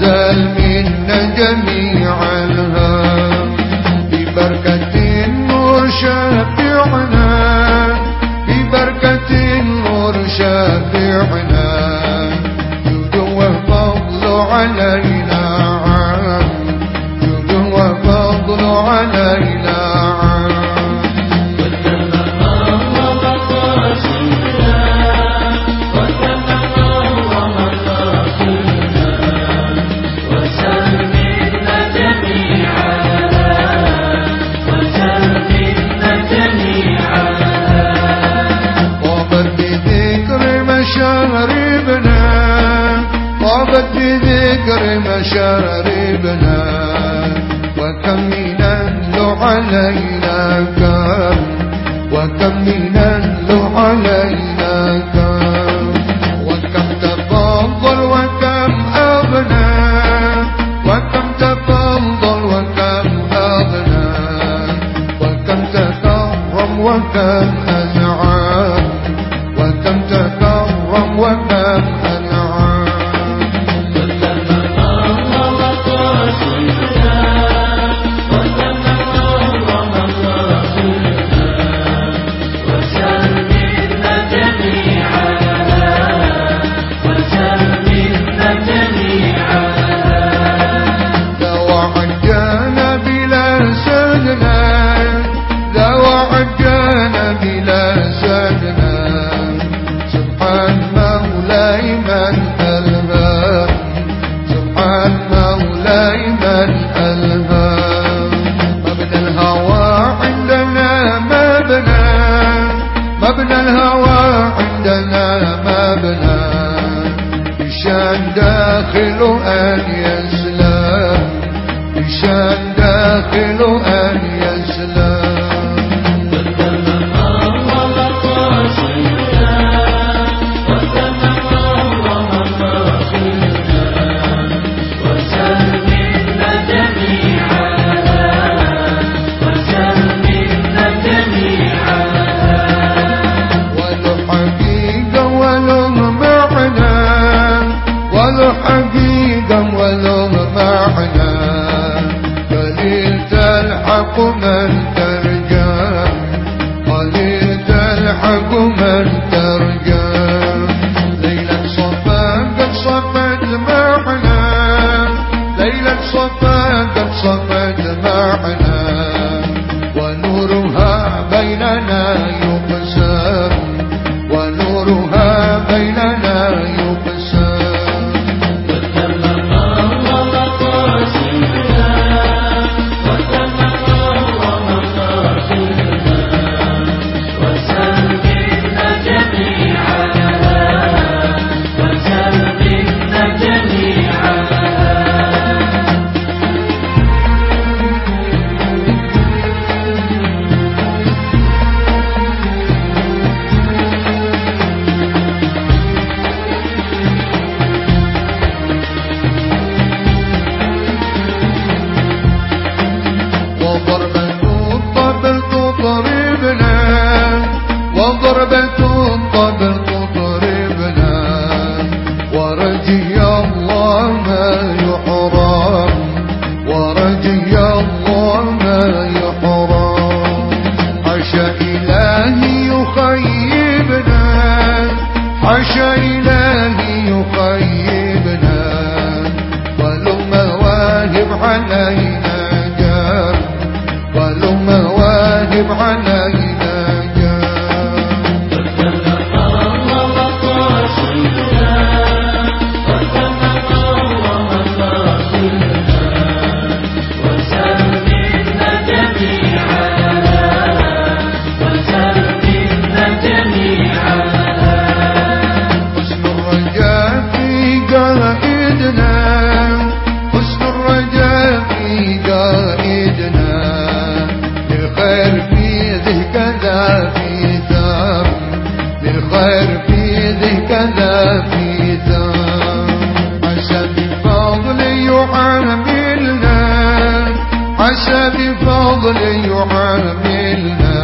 تزال منا جميعا ببركة النور شافعنا ببركة النور شافعنا يدوه فضل علينا بذكر مشاربنا وكم ينل علينا كرم وكم ينل علينا بشأن داخله أن يسلم بشأن داخله أن حقيقا ولو ما معنى. قليل تلحقنا Haşa ile في ايده كذا ميزان عشان فضلي يحملنا عشان يحملنا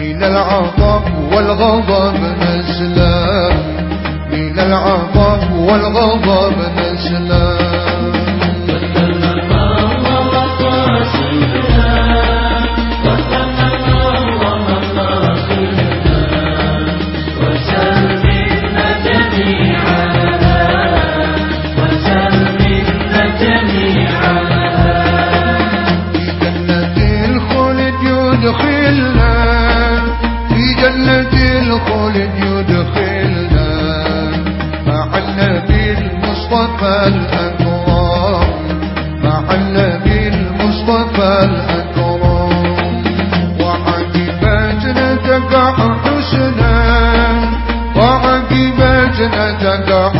من العطب والغضب نسلم من العطب والغضب نسلم صوت وترنم ونحن صوت